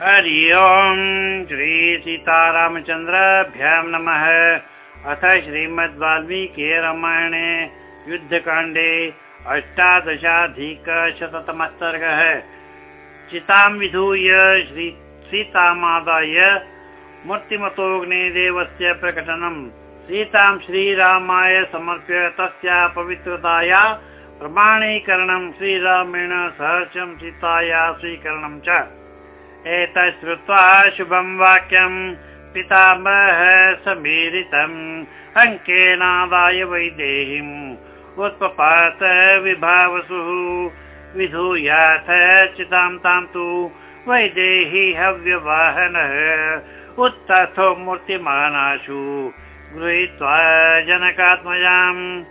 हरि ओम् श्री सीतारामचन्द्राभ्यां नमः। अथ श्रीमद् वाल्मीकि रामायणे युद्धकाण्डे अष्टादशाधिकशततमः सर्गः चितां विधूय श्री सीतामादाय मूर्तिमतोऽग्निदेवस्य प्रकटनम्। सीतां श्रीरामाय समर्प्य तस्या पवित्रताया प्रमाणीकरणं श्रीरामेण सहर्षं सीताया स्वीकरणं च एतत् श्रुत्वा शुभं वाक्यम् पितामह समीरितम्। अङ्केनादाय वैदेहीम् उत्पपात विभावसुः। विधूयाथ चितां तां तु वैदेही हव्यवाहनः। उत्तथो मूर्तिमानाशु। गृहीत्वा जनकात्मजाम्।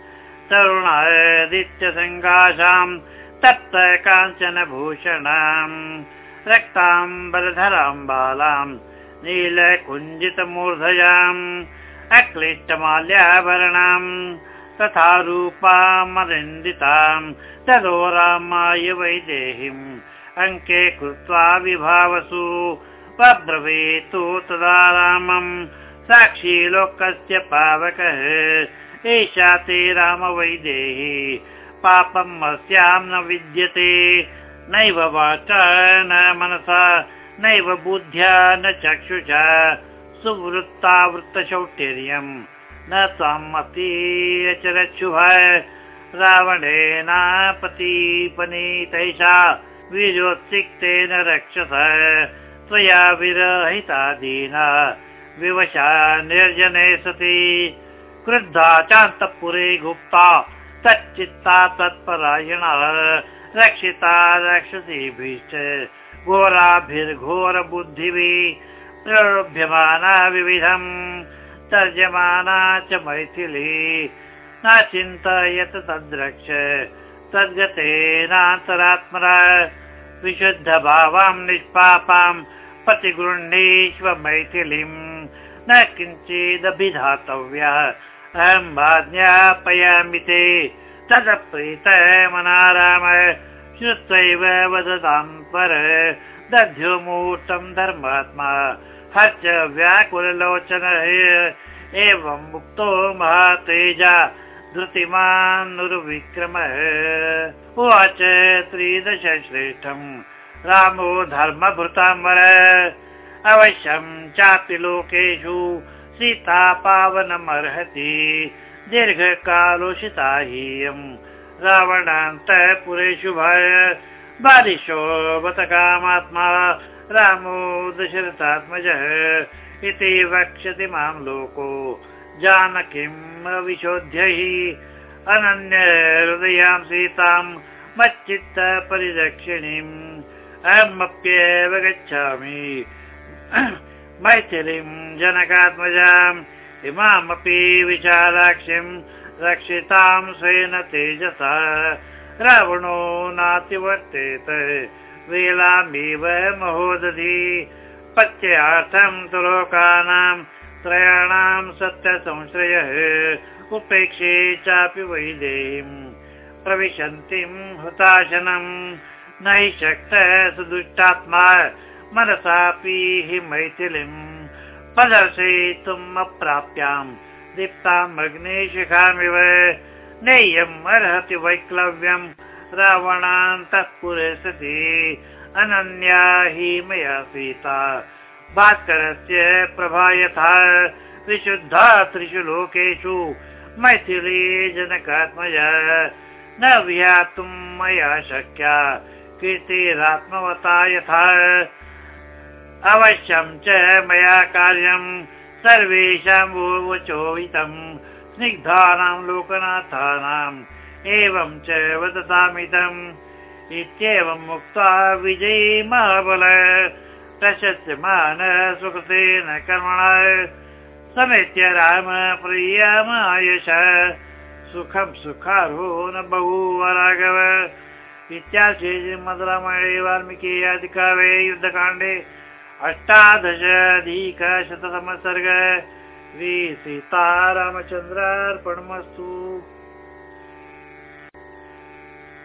तरुणादित्यसङ्गाशाम् तप्त काञ्चन भूषणाम् रक्ताम्बरधराम् बालाम् नीलकुञ्जितमूर्धजाम् अक्लिष्टमाल्याभरणाम् तथा रूपामरिन्दिताम् तदो रामाय वैदेहीम् अङ्के कृत्वा विभावसु वब्रवीतु तदा रामम् साक्षी लोकस्य पावकः एषा ते राम वैदेही पापम् अस्याम् न विद्यते नैव वाचा न मनसा नैव बुद्ध्या न चक्षुषा सुवृत्तावृत्तशौटेर्यम्। न त्वामपि अचरच्छुभ रावणेनापतिपनीतैषा वीर्योत्सिक्तेन रक्षस त्वया विरहिता दीना विवशा निर्जने सति क्रुद्धा चान्तपुरे गुप्ता तच्चित्ता तत्परायणा रक्षिता रक्षसीभिश्च घोराभिर्घोरबुद्धिभिः प्रलोभ्यमाना विविधम् तर्जमाना च मैथिली। न चिन्तयत तद्रक्ष। तद्गतेनान्तरात्मना विशुद्धभावां निष्पापाम् प्रतिगृह्णीष्व मैथिलीम् न किञ्चिदभिधातव्या अहं वा ते तदप्रीत मनाराम श्रुत्वैव वदतां पर दध्यो मुहूर्तं धर्मात्मा हर्च व्याकुललोचन एवं मुक्तो महातेजा धृतिमानुर्विक्रमः उवाच त्रिदश श्रेष्ठम् रामो धर्मभृताम्बर अवश्यं चापि लोकेषु सीता पावनमर्हति दीर्घकालोषिता हीयम् रावणान्तपुरेषु भय बालिशो बत कामात्मा रामो दशरथात्मजः इति वक्ष्यति मां लोको जानकीम् अविशोध्य हि अनन्य हृदयां सीतां मच्चित्त परिरक्षिणीम् अहमप्येव गच्छामि। मैथिलीं जनकात्मजाम् इमामपि विशालाक्षिम् रक्षितां स्वेन तेजसा। रावणो नातिवर्तेत वेलामिव महोदधि। पत्यार्थं तु लोकानां त्रयाणां सत्यसंश्रयः उपेक्षे चापि वैदेहीम् प्रविशन्तीं हुताशनम् न हि शक्तः सुदुष्टात्मा मनसापि हि मैथिलीम् प्रदर्शयितुम् अप्राप्याम् दीप्ताम् अग्निशिखामिव नेयम् अर्हति वैक्लव्यम्। रावणान्तः पुरे सति अनन्या हि मया सीता। भास्करस्य प्रभा यथा विशुद्धा त्रिषु लोकेषु मैथिली जनकात्मजा। न विहातुं मया शक्या। कीर्तिरात्मवता यथा अवश्यं च मया कार्यम् सर्वेषां वचोहितम् स्निग्धानां लोकनाथानाम् एवं च वदतामिदम्। इत्येवम् उक्त्वा विजयी महाबल प्रशस्यमान सुकृतेन कर्मणा। समेत्य राम प्रियमायश सुखं सुखारो न बहु राघव इत्याशे श्रीमद्रामायणे वाल्मीकि अधिकारे युद्धकाण्डे अष्टादशाधिकशततमः सर्ग श्री सीतारामचन्द्रार्पणमस्तु